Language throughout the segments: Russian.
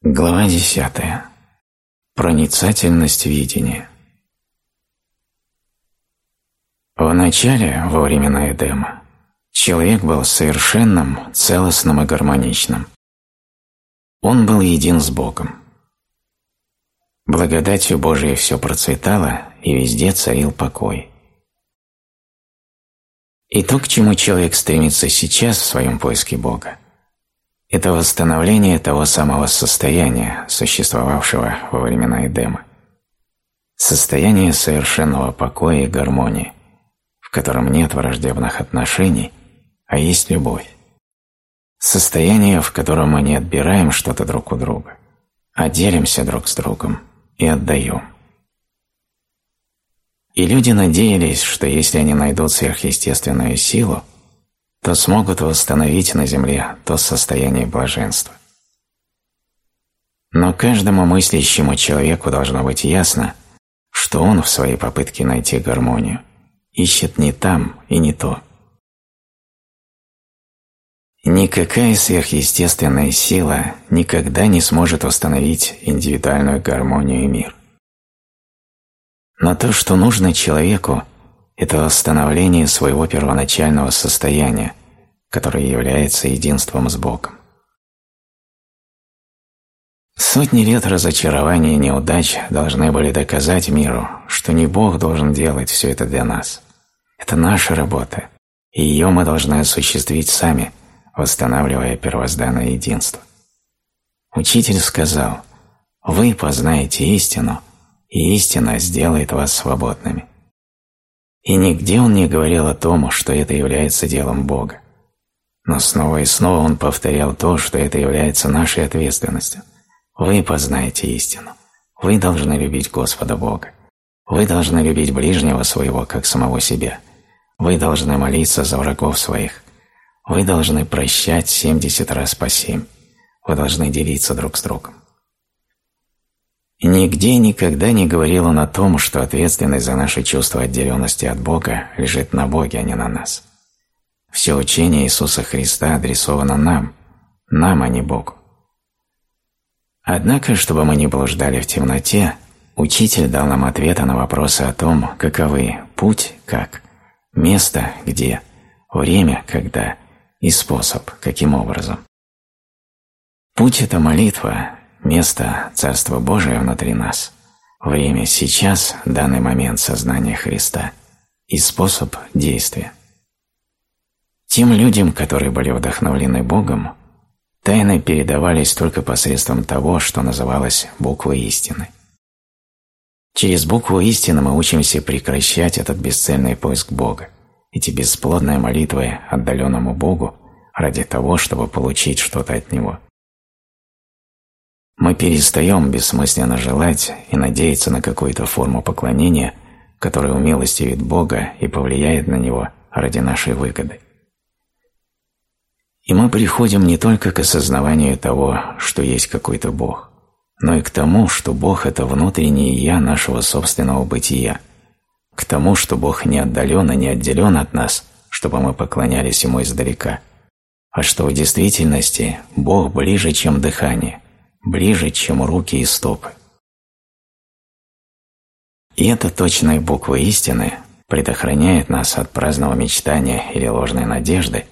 Глава 10. Проницательность видения. В начале, во времена Эдема, человек был совершенным, целостным и гармоничным. Он был един с Богом. Благодатью Божией все процветало, и везде царил покой. И то, к чему человек стремится сейчас в своем поиске Бога, это восстановление того самого состояния, существовавшего во времена Эдема. Состояние совершенного покоя и гармонии, в котором нет враждебных отношений, а есть любовь. Состояние, в котором мы не отбираем что-то друг у друга, а делимся друг с другом и отдаем. И люди надеялись, что если они найдут сверхъестественную силу, то смогут восстановить на земле то состояние блаженства. Но каждому мыслящему человеку должно быть ясно, что он в своей попытке найти гармонию ищет не там и не то. Никакая сверхъестественная сила никогда не сможет установить индивидуальную гармонию и мир. Но то, что нужно человеку – это восстановление своего первоначального состояния, которое является единством с Богом. Сотни лет разочарования и неудач должны были доказать миру, что не Бог должен делать все это для нас. Это наша работа, и ее мы должны осуществить сами, восстанавливая первозданное единство. Учитель сказал, «Вы познаете истину, и истина сделает вас свободными». И нигде он не говорил о том, что это является делом Бога. Но снова и снова он повторял то, что это является нашей ответственностью. Вы познаете истину. Вы должны любить Господа Бога. Вы должны любить ближнего своего, как самого себя. Вы должны молиться за врагов своих. Вы должны прощать семьдесят раз по семь. Вы должны делиться друг с другом. Нигде никогда не говорил он о том, что ответственность за наше чувство отделенности от Бога лежит на Боге, а не на нас. Все учение Иисуса Христа адресовано нам, нам, а не Богу. Однако, чтобы мы не блуждали в темноте, Учитель дал нам ответы на вопросы о том, каковы путь, как, место, где, время, когда и способ, каким образом. Путь – это молитва, Место Царства Божия внутри нас, время сейчас, данный момент сознания Христа и способ действия. Тем людям, которые были вдохновлены Богом, тайны передавались только посредством того, что называлось буквой истины. Через букву истины мы учимся прекращать этот бесцельный поиск Бога, эти бесплодные молитвы отдаленному Богу ради того, чтобы получить что-то от Него. Мы перестаем бессмысленно желать и надеяться на какую-то форму поклонения, которая умилостивит Бога и повлияет на Него ради нашей выгоды. И мы приходим не только к осознаванию того, что есть какой-то Бог, но и к тому, что Бог – это внутреннее «я» нашего собственного бытия, к тому, что Бог не отдален и не отделен от нас, чтобы мы поклонялись Ему издалека, а что в действительности Бог ближе, чем дыхание – ближе, чем руки и стопы. И эта точная буква истины предохраняет нас от праздного мечтания или ложной надежды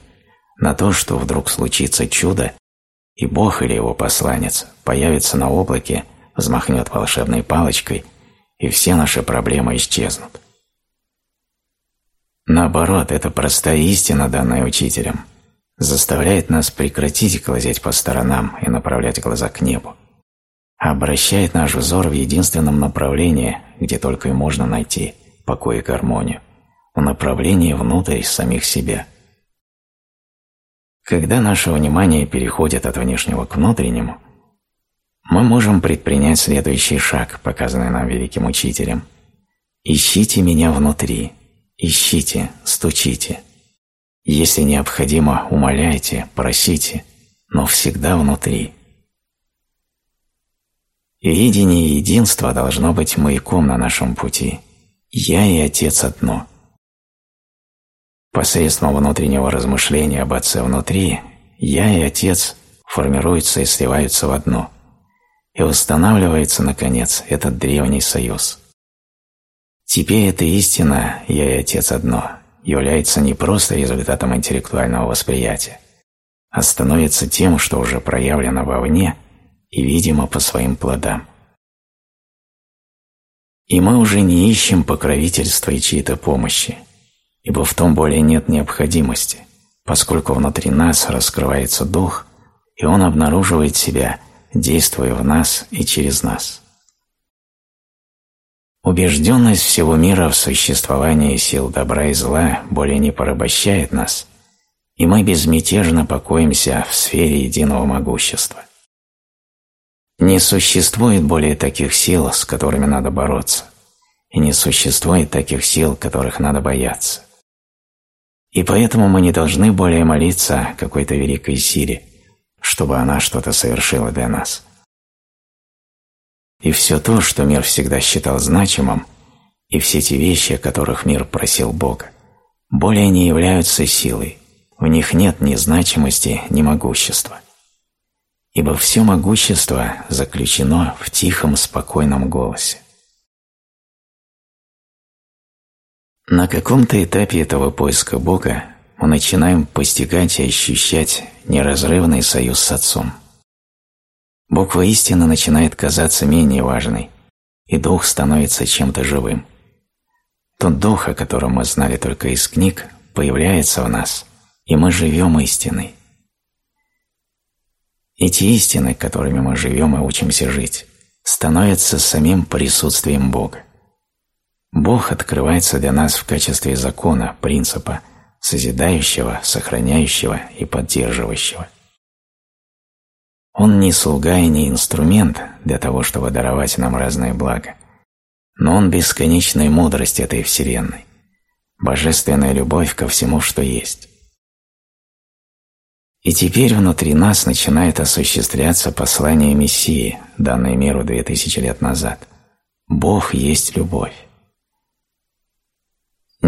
на то, что вдруг случится чудо, и Бог или его посланец появится на облаке, взмахнет волшебной палочкой, и все наши проблемы исчезнут. Наоборот, это простая истина, данная учителем – заставляет нас прекратить глазеть по сторонам и направлять глаза к небу, а обращает наш взор в единственном направлении, где только и можно найти покой и гармонию, в направлении внутрь самих себя. Когда наше внимание переходит от внешнего к внутреннему, мы можем предпринять следующий шаг, показанный нам великим учителем. «Ищите меня внутри, ищите, стучите, если необходимо, умоляйте, просите, но всегда внутри. Видение единства должно быть маяком на нашем пути. Я и Отец одно. Посредством внутреннего размышления об Отце внутри, я и Отец формируются и сливаются в одно. и устанавливается, наконец, этот древний союз. Теперь эта истина «Я и Отец одно» является не просто результатом интеллектуального восприятия, а становится тем, что уже проявлено вовне и видимо по своим плодам. И мы уже не ищем покровительства и чьей-то помощи, ибо в том более нет необходимости, поскольку внутри нас раскрывается Дух, и Он обнаруживает себя, действуя в нас и через нас. Убежденность всего мира в существовании сил добра и зла более не порабощает нас, и мы безмятежно покоимся в сфере единого могущества. Не существует более таких сил, с которыми надо бороться, и не существует таких сил, которых надо бояться. И поэтому мы не должны более молиться какой-то великой силе, чтобы она что-то совершила для нас. И все то, что мир всегда считал значимым, и все те вещи, о которых мир просил Бога, более не являются силой, в них нет ни значимости, ни могущества ибо все могущество заключено в тихом, спокойном голосе. На каком-то этапе этого поиска Бога мы начинаем постигать и ощущать неразрывный союз с Отцом. Буква истины начинает казаться менее важной, и Дух становится чем-то живым. Тот Дух, о котором мы знали только из книг, появляется в нас, и мы живем истиной. Эти истины, которыми мы живем и учимся жить, становятся самим присутствием Бога. Бог открывается для нас в качестве закона, принципа, созидающего, сохраняющего и поддерживающего. Он не слуга и не инструмент для того, чтобы даровать нам разные блага, но Он бесконечная мудрость этой Вселенной, божественная любовь ко всему, что есть. И теперь внутри нас начинает осуществляться послание Мессии, данное миру две тысячи лет назад. Бог есть любовь.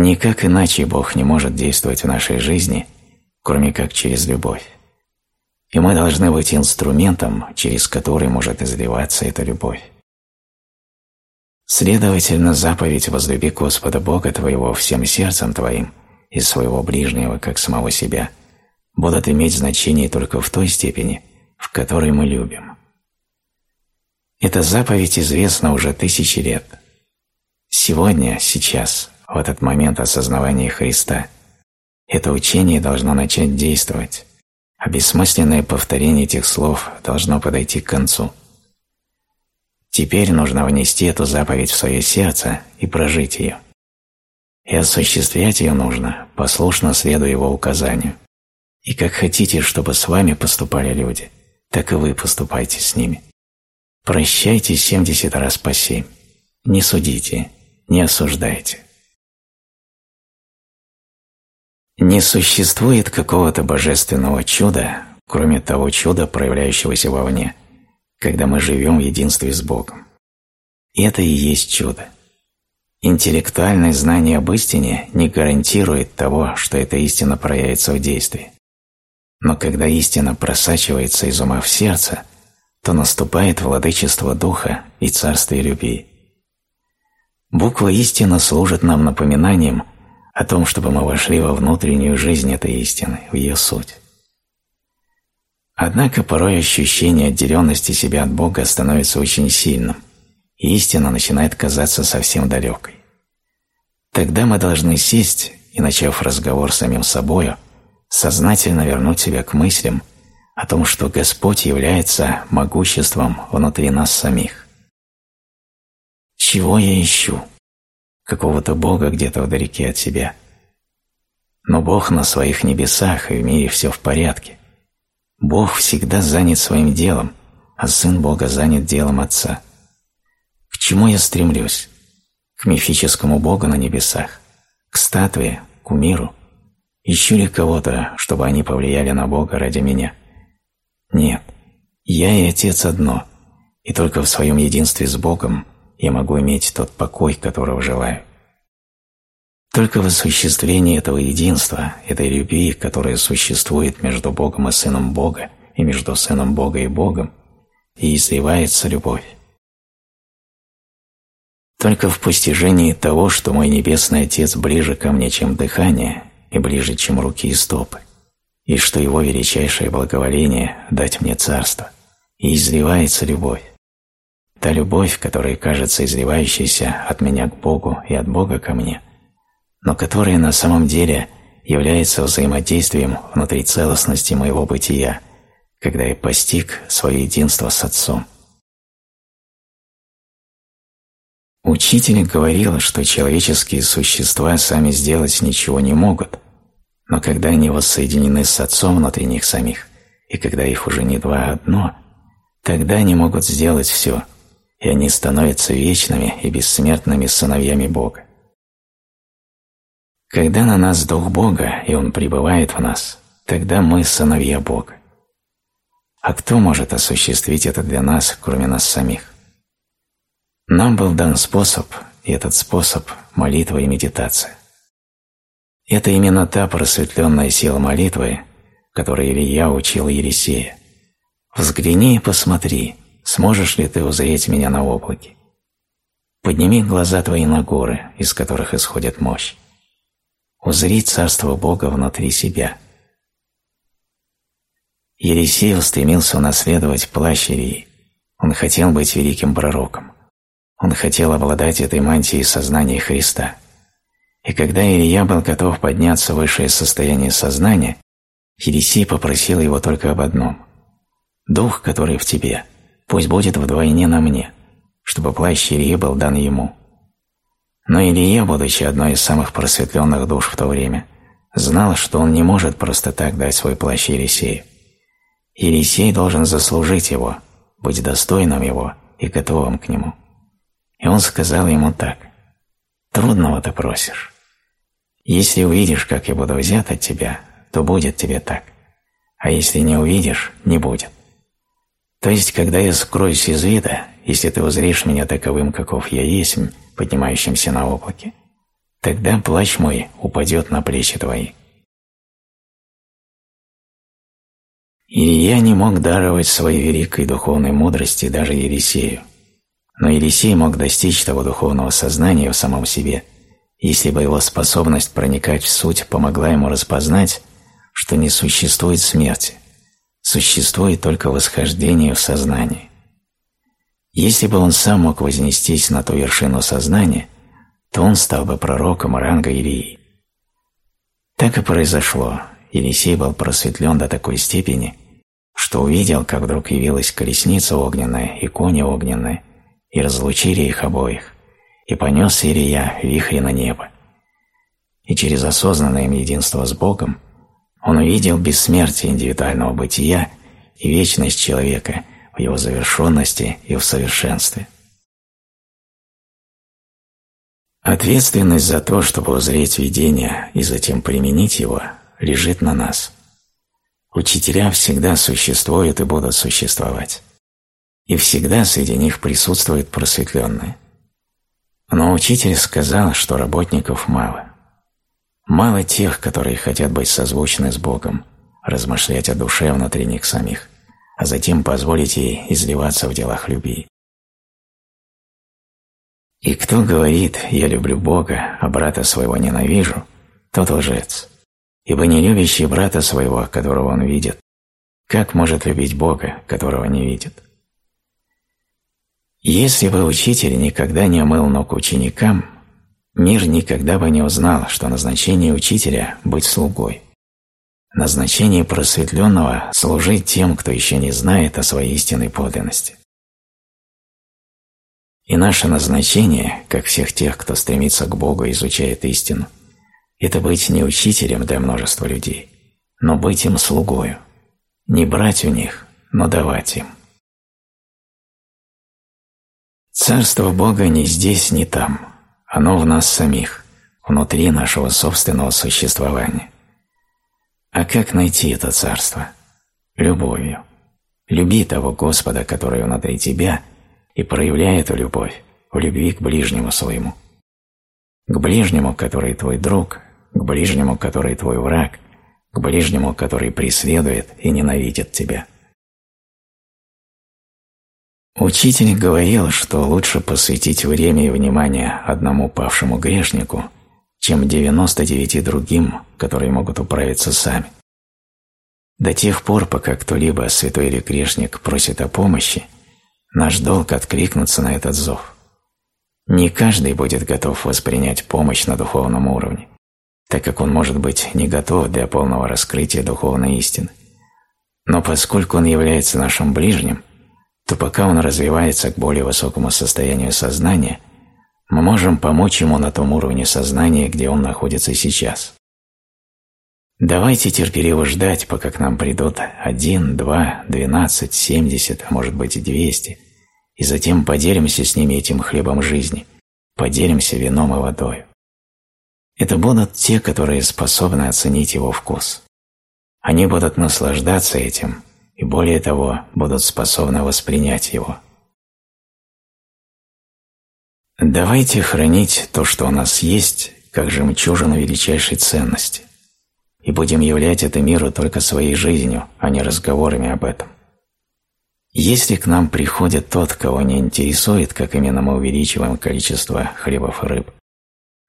Никак иначе Бог не может действовать в нашей жизни, кроме как через любовь. И мы должны быть инструментом, через который может изливаться эта любовь. Следовательно, заповедь «Возлюби Господа Бога твоего всем сердцем твоим и своего ближнего, как самого себя» будут иметь значение только в той степени, в которой мы любим. Эта заповедь известна уже тысячи лет. Сегодня, сейчас, в этот момент осознавания Христа, это учение должно начать действовать, а бессмысленное повторение этих слов должно подойти к концу. Теперь нужно внести эту заповедь в свое сердце и прожить ее. И осуществлять ее нужно, послушно следуя его указанию. И как хотите, чтобы с вами поступали люди, так и вы поступайте с ними. Прощайте семьдесят раз по семь. Не судите, не осуждайте. Не существует какого-то божественного чуда, кроме того чуда, проявляющегося вовне, когда мы живем в единстве с Богом. Это и есть чудо. Интеллектуальное знание об истине не гарантирует того, что эта истина проявится в действии. Но когда истина просачивается из ума в сердце, то наступает владычество Духа и царствие любви. Буква истины служит нам напоминанием о том, чтобы мы вошли во внутреннюю жизнь этой истины, в ее суть. Однако порой ощущение отделенности себя от Бога становится очень сильным, и истина начинает казаться совсем далекой. Тогда мы должны сесть и, начав разговор с самим собою, сознательно вернуть себя к мыслям о том, что Господь является могуществом внутри нас самих. Чего я ищу? Какого-то Бога где-то вдалеке от себя. Но Бог на своих небесах, и в мире все в порядке. Бог всегда занят своим делом, а Сын Бога занят делом Отца. К чему я стремлюсь? К мифическому Богу на небесах? К статуе? К миру? Ищу ли кого-то, чтобы они повлияли на Бога ради меня? Нет. Я и Отец одно, и только в своем единстве с Богом я могу иметь тот покой, которого желаю. Только в осуществлении этого единства, этой любви, которая существует между Богом и Сыном Бога, и между Сыном Бога и Богом, и изливается любовь. Только в постижении того, что мой Небесный Отец ближе ко мне, чем дыхание, и ближе, чем руки и стопы, и что Его величайшее благоволение – дать мне царство, и изливается любовь. Та любовь, которая кажется изливающейся от меня к Богу и от Бога ко мне, но которая на самом деле является взаимодействием внутри целостности моего бытия, когда я постиг свое единство с Отцом. Учитель говорил, что человеческие существа сами сделать ничего не могут, но когда они воссоединены с Отцом внутри них самих, и когда их уже не два, а одно, тогда они могут сделать все, и они становятся вечными и бессмертными сыновьями Бога. Когда на нас Дух Бога, и Он пребывает в нас, тогда мы сыновья Бога. А кто может осуществить это для нас, кроме нас самих? Нам был дан способ, и этот способ – молитва и медитация. Это именно та просветленная сила молитвы, которой Илья учил Елисея. «Взгляни и посмотри, сможешь ли ты узреть меня на облаке. Подними глаза твои на горы, из которых исходит мощь. Узри царство Бога внутри себя». Елисей устремился унаследовать плащ Илии. Он хотел быть великим пророком. Он хотел обладать этой мантией сознания Христа. И когда Илья был готов подняться в высшее состояние сознания, Елисей попросил его только об одном. «Дух, который в тебе, пусть будет вдвойне на мне, чтобы плащ Ильи был дан ему». Но Илья, будучи одной из самых просветленных душ в то время, знал, что он не может просто так дать свой плащ Елисею. Елисей должен заслужить его, быть достойным его и готовым к нему. И он сказал ему так. «Трудного ты просишь. Если увидишь, как я буду взят от тебя, то будет тебе так. А если не увидишь, не будет. То есть, когда я скроюсь из вида, если ты узришь меня таковым, каков я есть, поднимающимся на облаке, тогда плащ мой упадет на плечи твои». Илья не мог даровать своей великой духовной мудрости даже Елисею, но Елисей мог достичь того духовного сознания в самом себе, если бы его способность проникать в суть помогла ему распознать, что не существует смерти, существует только восхождение в сознание. Если бы он сам мог вознестись на ту вершину сознания, то он стал бы пророком ранга Илии. Так и произошло. Елисей был просветлен до такой степени, что увидел, как вдруг явилась колесница огненная и кони огненные, и разлучили их обоих, и понес Ирия вихри на небо. И через осознанное им единство с Богом он увидел бессмертие индивидуального бытия и вечность человека в его завершенности и в совершенстве. Ответственность за то, чтобы узреть видение и затем применить его, лежит на нас. Учителя всегда существуют и будут существовать и всегда среди них присутствует просветленное. Но учитель сказал, что работников мало. Мало тех, которые хотят быть созвучны с Богом, размышлять о душе внутри них самих, а затем позволить ей изливаться в делах любви. И кто говорит «я люблю Бога, а брата своего ненавижу», тот лжец. Ибо не любящий брата своего, которого он видит, как может любить Бога, которого не видит? Если бы учитель никогда не омыл ног ученикам, мир никогда бы не узнал, что назначение учителя – быть слугой. Назначение просветленного – служить тем, кто еще не знает о своей истинной подлинности. И наше назначение, как всех тех, кто стремится к Богу и изучает истину, это быть не учителем для множества людей, но быть им слугою, не брать у них, но давать им. Царство Бога не здесь, не там. Оно в нас самих, внутри нашего собственного существования. А как найти это царство? Любовью. Люби того Господа, который внутри тебя, и проявляй эту любовь в любви к ближнему своему. К ближнему, который твой друг, к ближнему, который твой враг, к ближнему, который преследует и ненавидит тебя. Учитель говорил, что лучше посвятить время и внимание одному павшему грешнику, чем 99 другим, которые могут управиться сами. До тех пор, пока кто-либо, святой или грешник, просит о помощи, наш долг откликнуться на этот зов. Не каждый будет готов воспринять помощь на духовном уровне, так как он может быть не готов для полного раскрытия духовной истины. Но поскольку он является нашим ближним, то пока он развивается к более высокому состоянию сознания, мы можем помочь ему на том уровне сознания, где он находится сейчас. Давайте терпеливо ждать, пока к нам придут один, два, двенадцать, семьдесят, а может быть и двести, и затем поделимся с ними этим хлебом жизни, поделимся вином и водой. Это будут те, которые способны оценить его вкус. Они будут наслаждаться этим и более того будут способны воспринять его. Давайте хранить то, что у нас есть, как жемчужину величайшей ценности, и будем являть это миру только своей жизнью, а не разговорами об этом. Если к нам приходит тот, кого не интересует, как именно мы увеличиваем количество хлебов и рыб,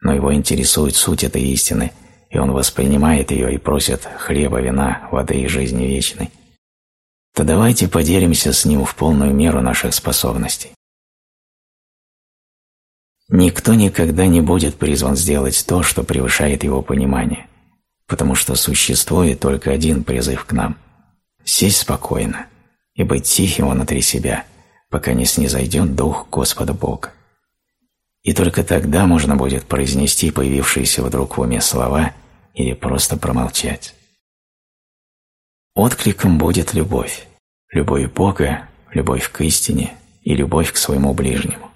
но его интересует суть этой истины, и он воспринимает ее и просит хлеба, вина, воды и жизни вечной, то давайте поделимся с ним в полную меру наших способностей. Никто никогда не будет призван сделать то, что превышает его понимание, потому что существует только один призыв к нам – сесть спокойно и быть тихим внутри себя, пока не снизойдет Дух Господа Бога. И только тогда можно будет произнести появившиеся вдруг в уме слова или просто промолчать. Откликом будет любовь. Любовь Бога, любовь к истине и любовь к своему ближнему.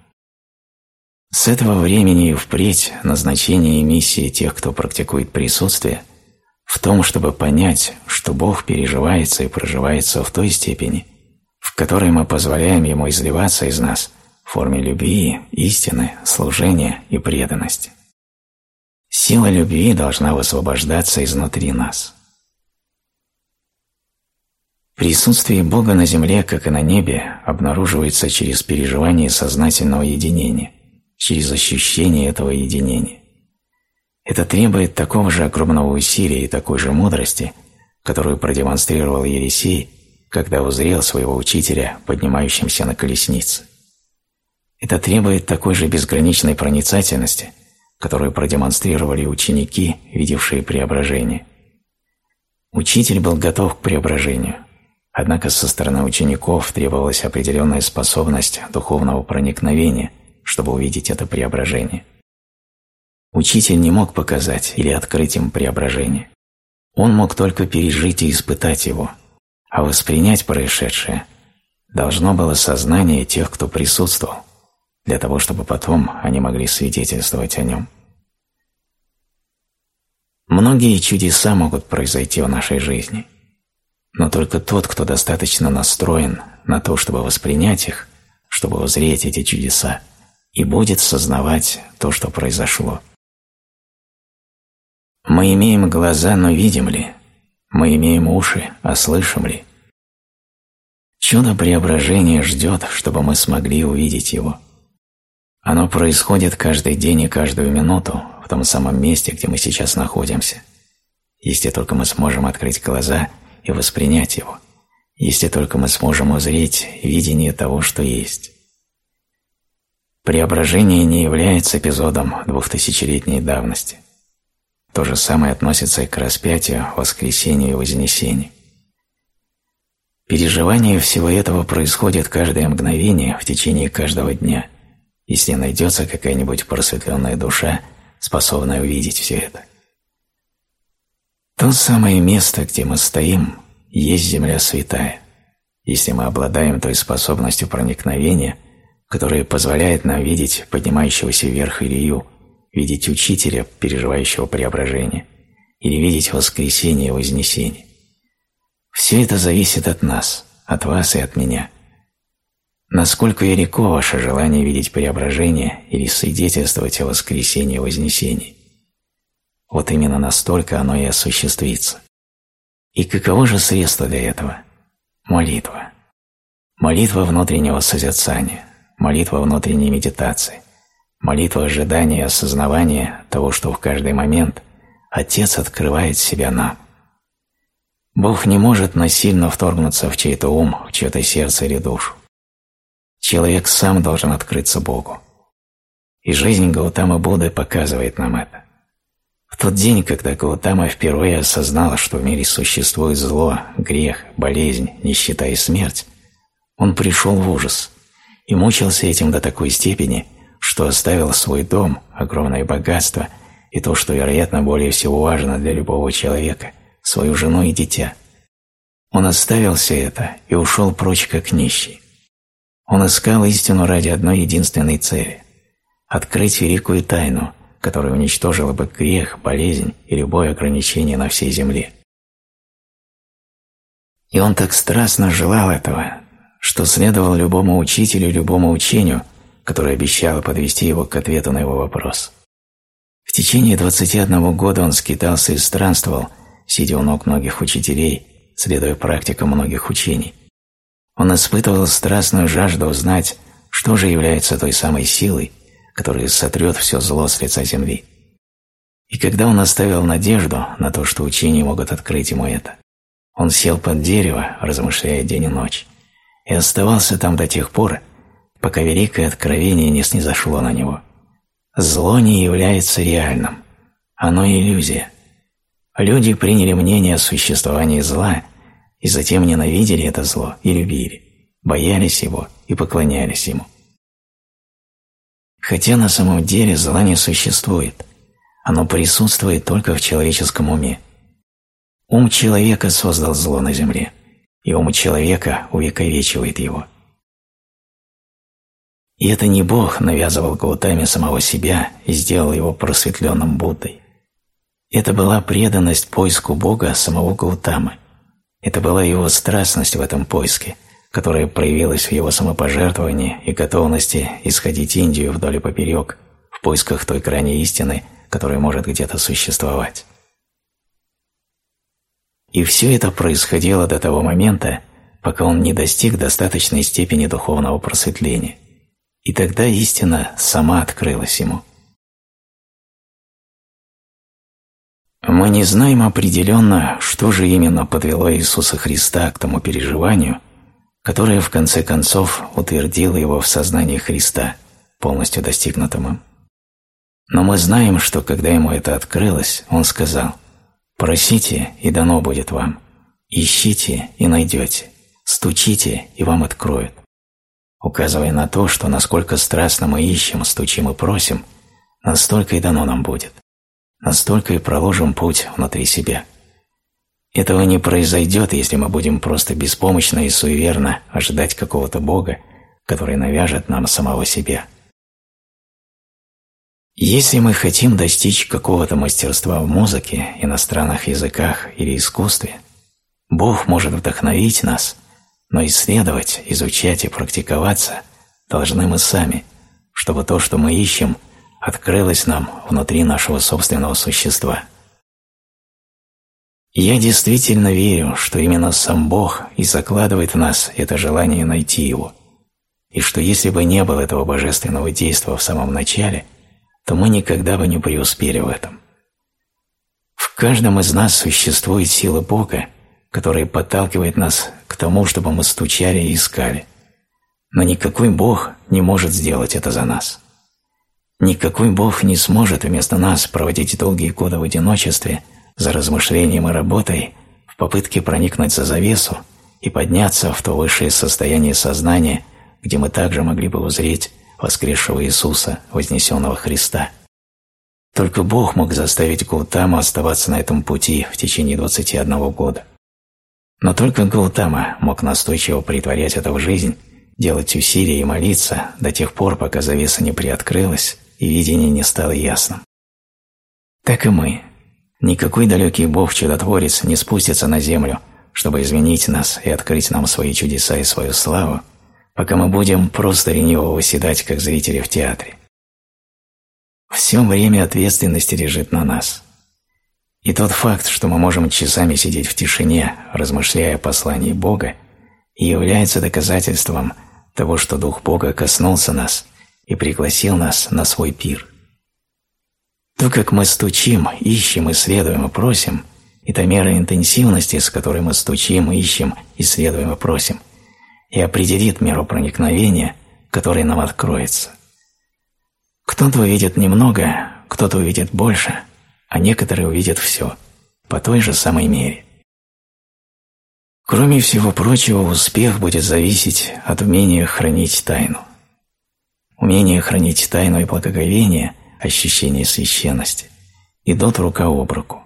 С этого времени и впредь назначение и миссия тех, кто практикует присутствие, в том, чтобы понять, что Бог переживается и проживается в той степени, в которой мы позволяем Ему изливаться из нас в форме любви, истины, служения и преданности. Сила любви должна высвобождаться изнутри нас. Присутствие Бога на земле, как и на небе, обнаруживается через переживание сознательного единения, через ощущение этого единения. Это требует такого же огромного усилия и такой же мудрости, которую продемонстрировал Елисей, когда узрел своего учителя, поднимающимся на колеснице. Это требует такой же безграничной проницательности, которую продемонстрировали ученики, видевшие преображение. Учитель был готов к преображению – Однако со стороны учеников требовалась определенная способность духовного проникновения, чтобы увидеть это преображение. Учитель не мог показать или открыть им преображение. Он мог только пережить и испытать его, а воспринять происшедшее должно было сознание тех, кто присутствовал, для того, чтобы потом они могли свидетельствовать о нем. Многие чудеса могут произойти в нашей жизни – но только тот, кто достаточно настроен на то, чтобы воспринять их, чтобы узреть эти чудеса, и будет сознавать то, что произошло. Мы имеем глаза, но видим ли? Мы имеем уши, а слышим ли? Чудо преображения ждет, чтобы мы смогли увидеть его. Оно происходит каждый день и каждую минуту в том самом месте, где мы сейчас находимся. Если только мы сможем открыть глаза – и воспринять его, если только мы сможем узреть видение того, что есть. Преображение не является эпизодом двухтысячелетней давности. То же самое относится и к распятию, воскресению и вознесению. Переживание всего этого происходит каждое мгновение в течение каждого дня, если найдется какая-нибудь просветленная душа, способная увидеть все это. То самое место, где мы стоим, есть земля святая, если мы обладаем той способностью проникновения, которая позволяет нам видеть поднимающегося вверх Илью, видеть учителя, переживающего преображение, или видеть воскресение и вознесение. Все это зависит от нас, от вас и от меня. Насколько велико ваше желание видеть преображение или свидетельствовать о воскресении и вознесении? Вот именно настолько оно и осуществится. И каково же средство для этого? Молитва. молитва внутреннего созерцания, молитва внутренней медитации, молитва ожидания и осознавания того, что в каждый момент Отец открывает себя нам. Бог не может насильно вторгнуться в чей-то ум, в чье-то сердце или душу. Человек сам должен открыться Богу. И жизнь Гаутама Будды показывает нам это. В тот день, когда Гаутама впервые осознал, что в мире существует зло, грех, болезнь, нищета и смерть, он пришел в ужас и мучился этим до такой степени, что оставил свой дом, огромное богатство и то, что, вероятно, более всего важно для любого человека – свою жену и дитя. Он оставил все это и ушел прочь как нищий. Он искал истину ради одной единственной цели – открыть великую тайну – которая уничтожила бы грех, болезнь и любое ограничение на всей земле. И он так страстно желал этого, что следовал любому учителю любому учению, которое обещало подвести его к ответу на его вопрос. В течение 21 года он скитался и странствовал, сидя у ног многих учителей, следуя практикам многих учений. Он испытывал страстную жажду узнать, что же является той самой силой, который сотрет все зло с лица земли. И когда он оставил надежду на то, что учения могут открыть ему это, он сел под дерево, размышляя день и ночь, и оставался там до тех пор, пока великое откровение не снизошло на него. Зло не является реальным, оно иллюзия. Люди приняли мнение о существовании зла и затем ненавидели это зло и любили, боялись его и поклонялись ему. Хотя на самом деле зла не существует, оно присутствует только в человеческом уме. Ум человека создал зло на земле, и ум человека увековечивает его. И это не Бог навязывал Гаутаме самого себя и сделал его просветленным Буддой. Это была преданность поиску Бога самого Гаутамы. Это была его страстность в этом поиске, которая проявилась в его самопожертвовании и готовности исходить Индию вдоль и поперек в поисках той крайней истины, которая может где-то существовать. И все это происходило до того момента, пока он не достиг достаточной степени духовного просветления, и тогда истина сама открылась ему. Мы не знаем определенно, что же именно подвело Иисуса Христа к тому переживанию – которая в конце концов утвердила его в сознании Христа, полностью достигнутым им. Но мы знаем, что когда ему это открылось, он сказал «Просите, и дано будет вам, ищите, и найдете, стучите, и вам откроют», указывая на то, что насколько страстно мы ищем, стучим и просим, настолько и дано нам будет, настолько и проложим путь внутри себя. Этого не произойдет, если мы будем просто беспомощно и суеверно ожидать какого-то Бога, который навяжет нам самого себя. Если мы хотим достичь какого-то мастерства в музыке, иностранных языках или искусстве, Бог может вдохновить нас, но исследовать, изучать и практиковаться должны мы сами, чтобы то, что мы ищем, открылось нам внутри нашего собственного существа – я действительно верю, что именно сам Бог и закладывает в нас это желание найти Его, и что если бы не было этого божественного действия в самом начале, то мы никогда бы не преуспели в этом. В каждом из нас существует сила Бога, которая подталкивает нас к тому, чтобы мы стучали и искали. Но никакой Бог не может сделать это за нас. Никакой Бог не сможет вместо нас проводить долгие годы в одиночестве – за размышлением и работой в попытке проникнуть за завесу и подняться в то высшее состояние сознания, где мы также могли бы узреть воскресшего Иисуса, вознесенного Христа. Только Бог мог заставить Гаутама оставаться на этом пути в течение 21 года. Но только Гаутама мог настойчиво притворять это в жизнь, делать усилия и молиться до тех пор, пока завеса не приоткрылась и видение не стало ясным. Так и мы, Никакой далекий Бог-чудотворец не спустится на землю, чтобы изменить нас и открыть нам свои чудеса и свою славу, пока мы будем просто лениво выседать, как зрители в театре. Все время ответственности лежит на нас. И тот факт, что мы можем часами сидеть в тишине, размышляя о послании Бога, и является доказательством того, что Дух Бога коснулся нас и пригласил нас на свой пир. То, как мы стучим, ищем, исследуем и просим, и та мера интенсивности, с которой мы стучим, ищем, исследуем и просим, и определит меру проникновения, которой нам откроется. Кто-то увидит немного, кто-то увидит больше, а некоторые увидят все, по той же самой мере. Кроме всего прочего, успех будет зависеть от умения хранить тайну. Умение хранить тайну и благоговение, ощущение священности, идут рука об руку.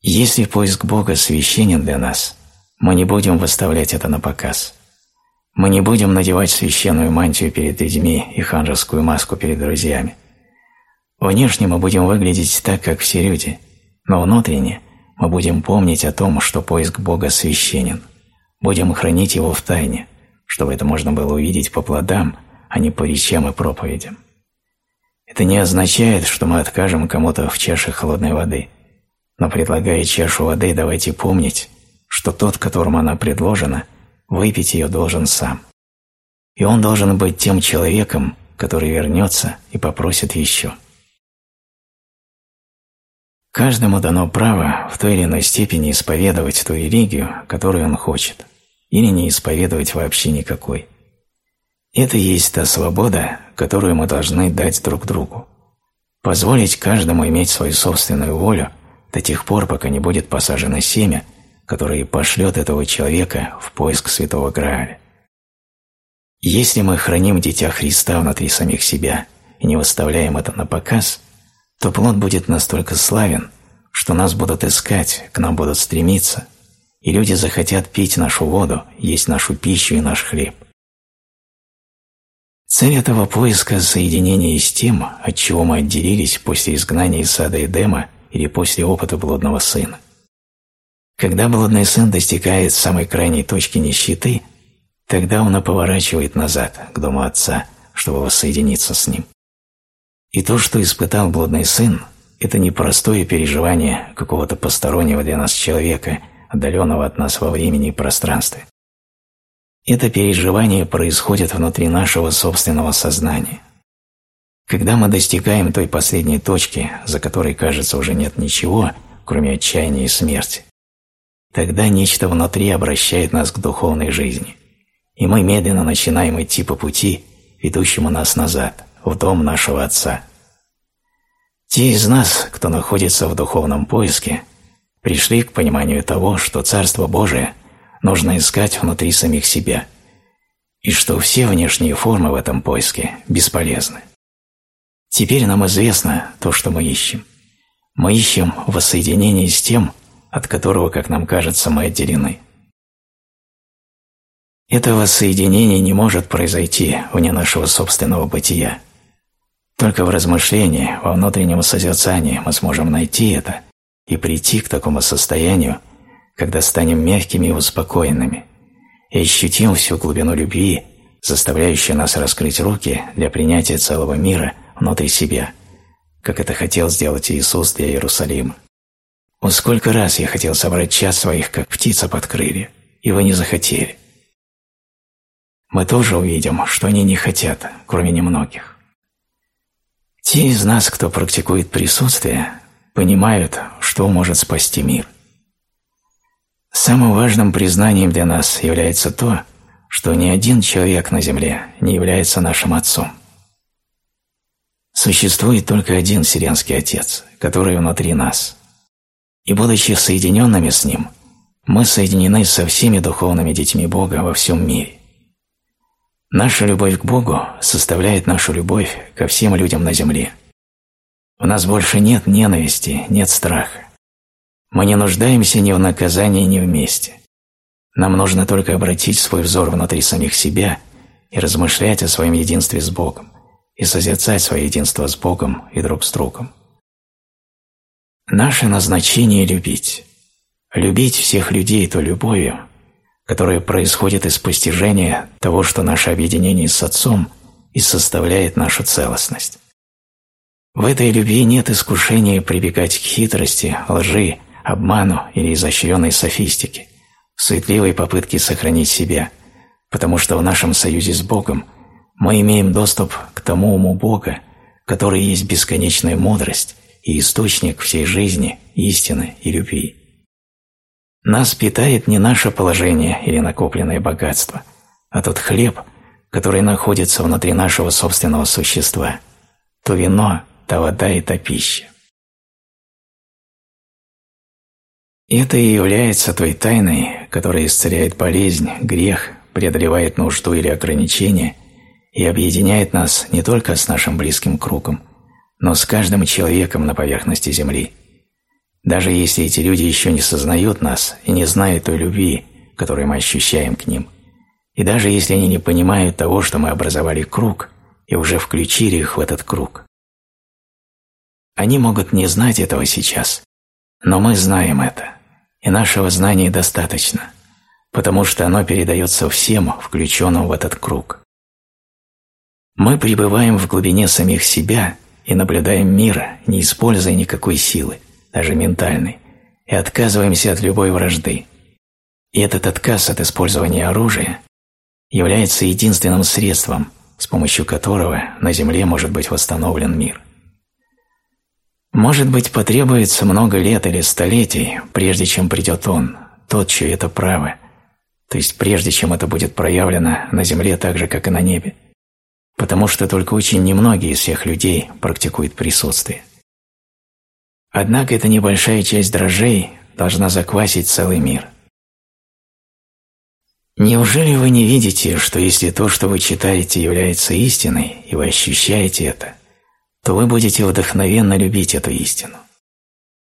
Если поиск Бога священен для нас, мы не будем выставлять это на показ. Мы не будем надевать священную мантию перед людьми и ханжескую маску перед друзьями. Внешне мы будем выглядеть так, как все люди, но внутренне мы будем помнить о том, что поиск Бога священен. Будем хранить его в тайне, чтобы это можно было увидеть по плодам, а не по речам и проповедям. Это не означает, что мы откажем кому-то в чаше холодной воды, но предлагая чашу воды, давайте помнить, что тот, которому она предложена, выпить ее должен сам. И он должен быть тем человеком, который вернется и попросит еще. Каждому дано право в той или иной степени исповедовать ту религию, которую он хочет, или не исповедовать вообще никакой. Это есть та свобода, которую мы должны дать друг другу. Позволить каждому иметь свою собственную волю до тех пор, пока не будет посажено семя, которое пошлет этого человека в поиск святого Грааля. Если мы храним Дитя Христа внутри самих себя и не выставляем это на показ – то плод будет настолько славен, что нас будут искать, к нам будут стремиться, и люди захотят пить нашу воду, есть нашу пищу и наш хлеб. Цель этого поиска – соединение с тем, от чего мы отделились после изгнания из сада Эдема или после опыта блудного сына. Когда блудный сын достигает самой крайней точки нищеты, тогда он и поворачивает назад, к дому отца, чтобы воссоединиться с ним. И то, что испытал блудный сын, это не простое переживание какого-то постороннего для нас человека, отдаленного от нас во времени и пространстве. Это переживание происходит внутри нашего собственного сознания. Когда мы достигаем той последней точки, за которой, кажется, уже нет ничего, кроме отчаяния и смерти, тогда нечто внутри обращает нас к духовной жизни, и мы медленно начинаем идти по пути, ведущему нас назад, в дом нашего Отца. Те из нас, кто находится в духовном поиске, пришли к пониманию того, что Царство Божие нужно искать внутри самих себя, и что все внешние формы в этом поиске бесполезны. Теперь нам известно то, что мы ищем. Мы ищем воссоединение с тем, от которого, как нам кажется, мы отделены. Это воссоединение не может произойти вне нашего собственного бытия. Только в размышлении, во внутреннем созерцании мы сможем найти это и прийти к такому состоянию, когда станем мягкими и успокоенными, и ощутим всю глубину любви, заставляющую нас раскрыть руки для принятия целого мира внутри себя, как это хотел сделать Иисус для Иерусалима. О, сколько раз я хотел собрать час своих, как птица под крылья, и вы не захотели. Мы тоже увидим, что они не хотят, кроме немногих. Те из нас, кто практикует присутствие, понимают, что может спасти мир. Самым важным признанием для нас является то, что ни один человек на Земле не является нашим отцом. Существует только один Вселенский Отец, который внутри нас. И будучи соединенными с Ним, мы соединены со всеми духовными детьми Бога во всем мире. Наша любовь к Богу составляет нашу любовь ко всем людям на земле. У нас больше нет ненависти, нет страха. Мы не нуждаемся ни в наказании, ни в мести. Нам нужно только обратить свой взор внутри самих себя и размышлять о своем единстве с Богом, и созерцать свое единство с Богом и друг с другом. Наше назначение – любить. Любить всех людей той любовью, которое происходит из постижения того, что наше объединение с Отцом и составляет нашу целостность. В этой любви нет искушения прибегать к хитрости, лжи, обману или изощренной софистике, суетливой попытке сохранить себя, потому что в нашем союзе с Богом мы имеем доступ к тому уму Бога, который есть бесконечная мудрость и источник всей жизни, истины и любви. Нас питает не наше положение или накопленное богатство, а тот хлеб, который находится внутри нашего собственного существа, то вино, та вода и та пища. Это и является той тайной, которая исцеляет болезнь, грех, преодолевает нужду или ограничение и объединяет нас не только с нашим близким кругом, но с каждым человеком на поверхности Земли. Даже если эти люди еще не сознают нас и не знают той любви, которую мы ощущаем к ним, и даже если они не понимают того, что мы образовали круг и уже включили их в этот круг. Они могут не знать этого сейчас, но мы знаем это и нашего знания достаточно, потому что оно передается всем, включенным в этот круг. Мы пребываем в глубине самих себя и наблюдаем мир, не используя никакой силы, даже ментальной, и отказываемся от любой вражды. И этот отказ от использования оружия является единственным средством, с помощью которого на Земле может быть восстановлен мир. Может быть, потребуется много лет или столетий, прежде чем придет он, тот, чье это право, то есть прежде чем это будет проявлено на земле так же, как и на небе, потому что только очень немногие из всех людей практикуют присутствие. Однако эта небольшая часть дрожжей должна заквасить целый мир. Неужели вы не видите, что если то, что вы читаете, является истиной, и вы ощущаете это – то вы будете вдохновенно любить эту истину.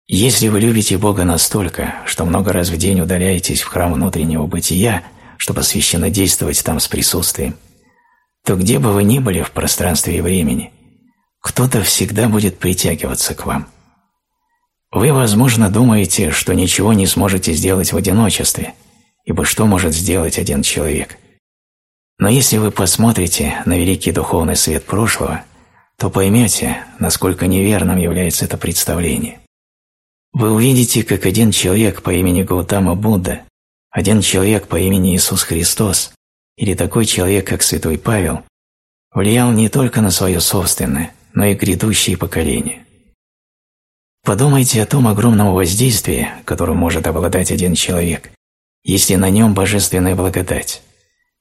Если вы любите Бога настолько, что много раз в день удаляетесь в храм внутреннего бытия, чтобы священно действовать там с присутствием, то где бы вы ни были в пространстве и времени, кто-то всегда будет притягиваться к вам. Вы, возможно, думаете, что ничего не сможете сделать в одиночестве, ибо что может сделать один человек? Но если вы посмотрите на великий духовный свет прошлого – то поймете, насколько неверным является это представление. Вы увидите, как один человек по имени Гаутама Будда, один человек по имени Иисус Христос или такой человек, как Святой Павел, влиял не только на свое собственное, но и грядущие поколения. Подумайте о том огромном воздействии, которым может обладать один человек, если на нем божественная благодать.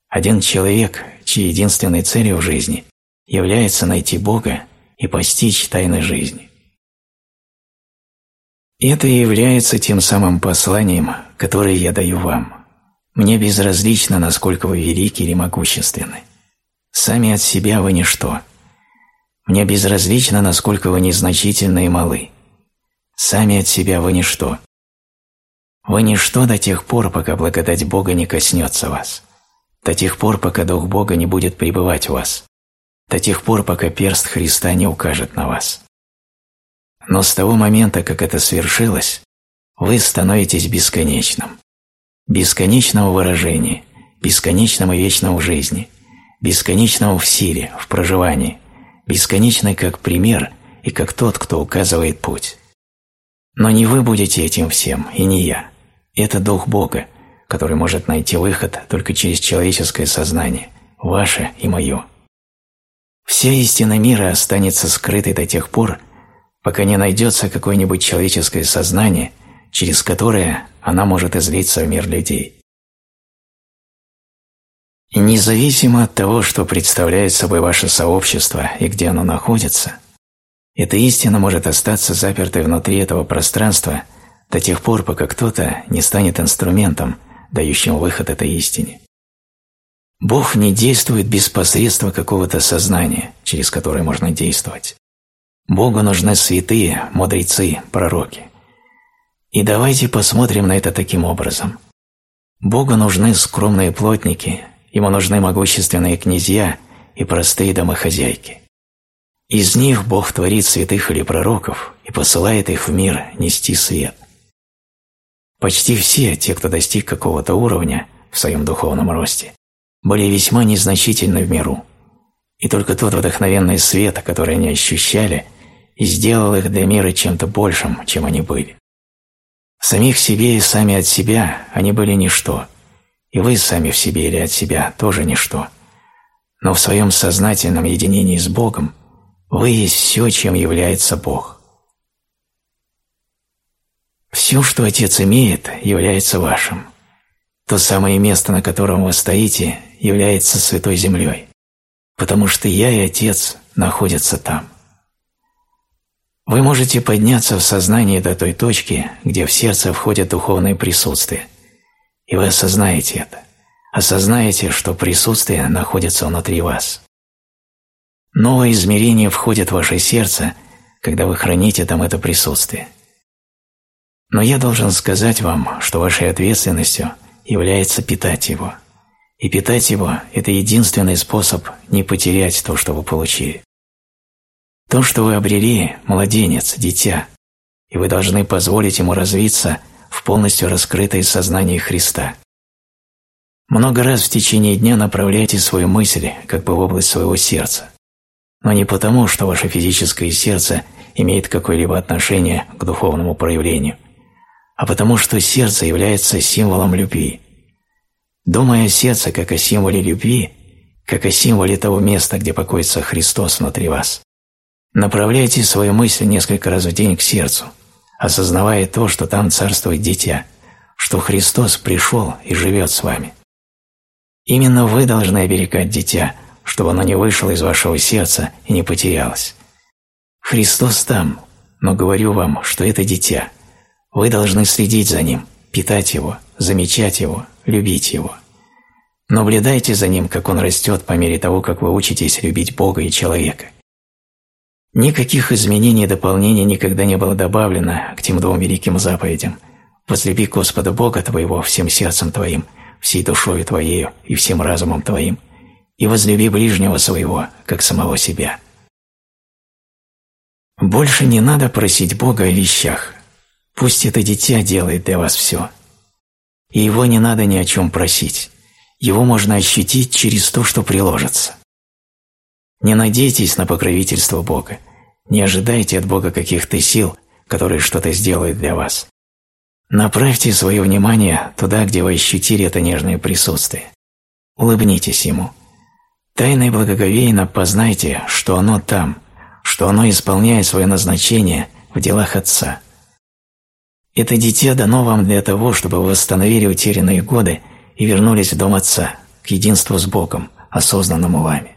Один человек, чьей единственной целью в жизни является найти Бога и постичь тайны жизни. Это и является тем самым посланием, которое я даю вам. Мне безразлично, насколько вы велики или могущественны. Сами от себя вы ничто. Мне безразлично, насколько вы незначительны и малы. Сами от себя вы ничто. Вы ничто до тех пор, пока благодать Бога не коснется вас. До тех пор, пока Дух Бога не будет пребывать в вас до тех пор, пока перст Христа не укажет на вас. Но с того момента, как это свершилось, вы становитесь бесконечным. Бесконечного выражения, бесконечным и вечным в жизни, бесконечного в силе, в проживании, бесконечный как пример и как тот, кто указывает путь. Но не вы будете этим всем, и не я. Это Дух Бога, который может найти выход только через человеческое сознание, ваше и мое. Вся истина мира останется скрытой до тех пор, пока не найдется какое-нибудь человеческое сознание, через которое она может излиться в мир людей. И независимо от того, что представляет собой ваше сообщество и где оно находится, эта истина может остаться запертой внутри этого пространства до тех пор, пока кто-то не станет инструментом, дающим выход этой истине. Бог не действует без посредства какого-то сознания, через которое можно действовать. Богу нужны святые, мудрецы, пророки. И давайте посмотрим на это таким образом. Богу нужны скромные плотники, ему нужны могущественные князья и простые домохозяйки. Из них Бог творит святых или пророков и посылает их в мир нести свет. Почти все те, кто достиг какого-то уровня в своем духовном росте, были весьма незначительны в миру, и только тот вдохновенный свет, который они ощущали, сделал их для мира чем-то большим, чем они были. Самих себе и сами от себя они были ничто, и вы сами в себе или от себя тоже ничто. Но в своем сознательном единении с Богом вы есть все, чем является Бог. Все, что Отец имеет, является вашим. То самое место, на котором вы стоите, является Святой Землей, потому что Я и Отец находятся там. Вы можете подняться в сознании до той точки, где в сердце входит духовное присутствие, и вы осознаете это, осознаете, что присутствие находится внутри вас. Новое измерение входит в ваше сердце, когда вы храните там это присутствие. Но я должен сказать вам, что вашей ответственностью является питать его. И питать его – это единственный способ не потерять то, что вы получили. То, что вы обрели – младенец, дитя, и вы должны позволить ему развиться в полностью раскрытое сознание Христа. Много раз в течение дня направляйте свою мысль как бы в область своего сердца, но не потому, что ваше физическое сердце имеет какое-либо отношение к духовному проявлению, а потому что сердце является символом любви. Думая о сердце как о символе любви, как о символе того места, где покоится Христос внутри вас, Направляйте свою мысль несколько раз в день к сердцу, осознавая то, что там царствует дитя, что Христос пришел и живет с вами. Именно вы должны оберегать дитя, чтобы оно не вышло из вашего сердца и не потерялось. Христос там, но говорю вам, что это дитя. Вы должны следить за ним, питать его, замечать его, любить его. Наблюдайте за ним, как он растет по мере того, как вы учитесь любить Бога и человека. Никаких изменений и дополнений никогда не было добавлено к тем двум великим заповедям «Возлюби Господа Бога твоего всем сердцем твоим, всей душою твоею и всем разумом твоим, и возлюби ближнего своего, как самого себя». Больше не надо просить Бога о вещах. Пусть это дитя делает для вас все. И его не надо ни о чем просить. Его можно ощутить через то, что приложится. Не надейтесь на покровительство Бога. Не ожидайте от Бога каких-то сил, которые что-то сделают для вас. Направьте свое внимание туда, где вы ощутили это нежное присутствие. Улыбнитесь Ему. Тайно и благоговейно познайте, что оно там, что оно исполняет свое назначение в делах Отца. Это дитя дано вам для того, чтобы вы восстановили утерянные годы и вернулись в дом Отца, к единству с Богом, осознанному вами.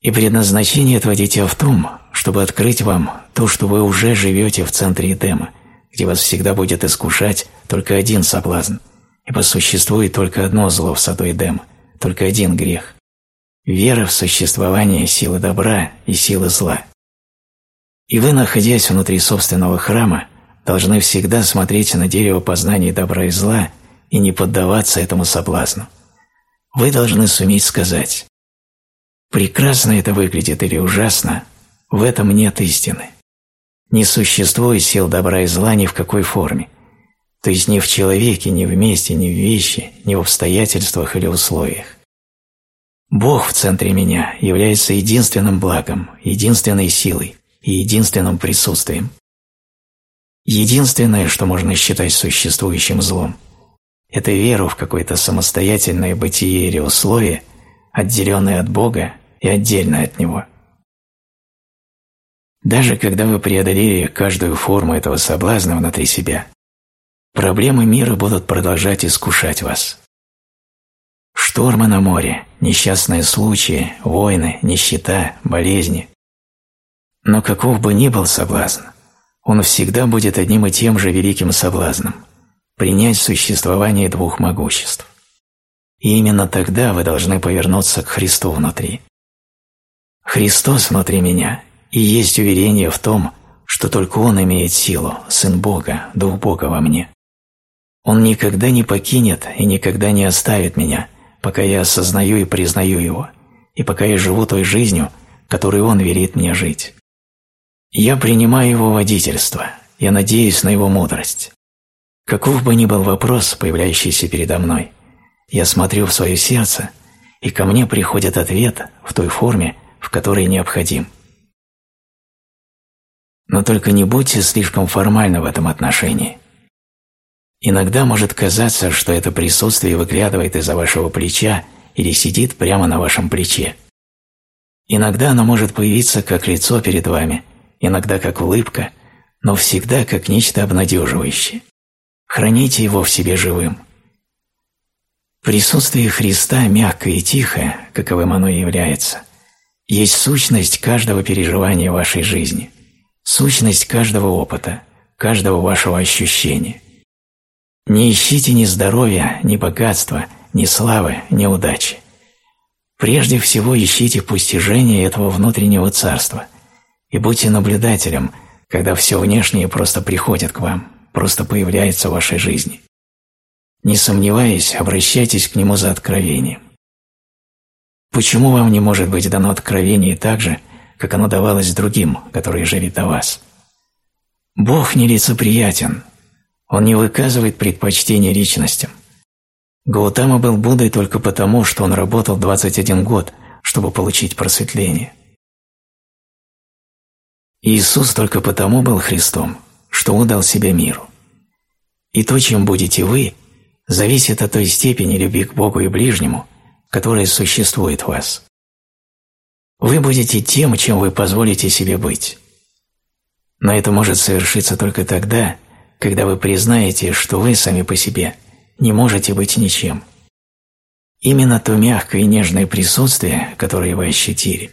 И предназначение этого дитя в том, чтобы открыть вам то, что вы уже живете в центре Эдема, где вас всегда будет искушать только один соблазн, ибо существует только одно зло в саду Эдема, только один грех – вера в существование силы добра и силы зла. И вы, находясь внутри собственного храма, должны всегда смотреть на дерево познания добра и зла и не поддаваться этому соблазну. Вы должны суметь сказать Прекрасно это выглядит или ужасно, в этом нет истины. Не существует сил добра и зла ни в какой форме, то есть ни в человеке, ни в месте, ни в вещи, ни в обстоятельствах или условиях. Бог в центре меня является единственным благом, единственной силой и единственным присутствием. Единственное, что можно считать существующим злом, это веру в какое-то самостоятельное бытие или условие, отделенное от Бога и отдельно от него. Даже когда вы преодолели каждую форму этого соблазна внутри себя, проблемы мира будут продолжать искушать вас. Штормы на море, несчастные случаи, войны, нищета, болезни. Но каков бы ни был соблазн, он всегда будет одним и тем же великим соблазном – принять существование двух могуществ. И именно тогда вы должны повернуться к Христу внутри. Христос внутри меня, и есть уверение в том, что только Он имеет силу, Сын Бога, Дух Бога во мне. Он никогда не покинет и никогда не оставит меня, пока я осознаю и признаю Его, и пока я живу той жизнью, которой Он велит мне жить. Я принимаю Его водительство, я надеюсь на Его мудрость. Каков бы ни был вопрос, появляющийся передо мной, я смотрю в свое сердце, и ко мне приходит ответ в той форме, в которой необходим. Но только не будьте слишком формальны в этом отношении. Иногда может казаться, что это присутствие выглядывает из-за вашего плеча или сидит прямо на вашем плече. Иногда оно может появиться как лицо перед вами, иногда как улыбка, но всегда как нечто обнадеживающее. Храните его в себе живым. Присутствие Христа мягкое и тихое, каковым оно и является, есть сущность каждого переживания вашей жизни, сущность каждого опыта, каждого вашего ощущения. Не ищите ни здоровья, ни богатства, ни славы, ни удачи. Прежде всего ищите постижение этого внутреннего царства и будьте наблюдателем, когда все внешнее просто приходит к вам, просто появляется в вашей жизни. Не сомневаясь, обращайтесь к нему за откровением. Почему вам не может быть дано откровение так же, как оно давалось другим, которые жили до вас? Бог нелицеприятен, он не выказывает предпочтения личностям. Гаутама был Буддой только потому, что он работал 21 год, чтобы получить просветление. Иисус только потому был Христом, что удал себя миру. И то, чем будете вы, зависит от той степени любви к Богу и ближнему, которая существует в вас. Вы будете тем, чем вы позволите себе быть. Но это может совершиться только тогда, когда вы признаете, что вы сами по себе не можете быть ничем. Именно то мягкое и нежное присутствие, которое вы ощутили,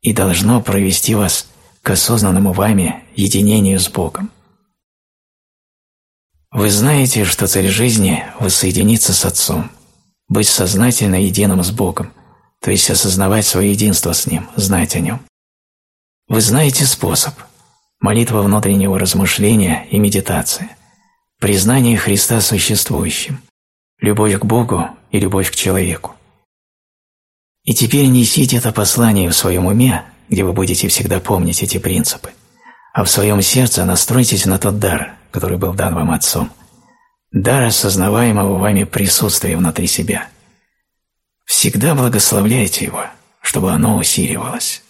и должно провести вас к осознанному вами единению с Богом. Вы знаете, что цель жизни – воссоединиться с Отцом, быть сознательно единым с Богом, то есть осознавать свое единство с Ним, знать о Нем. Вы знаете способ – молитва внутреннего размышления и медитация, признание Христа существующим, любовь к Богу и любовь к человеку. И теперь несите это послание в своем уме, где вы будете всегда помнить эти принципы, а в своем сердце настройтесь на тот дар, который был дан вам Отцом, дар осознаваемого вами присутствия внутри себя. Всегда благословляйте его, чтобы оно усиливалось.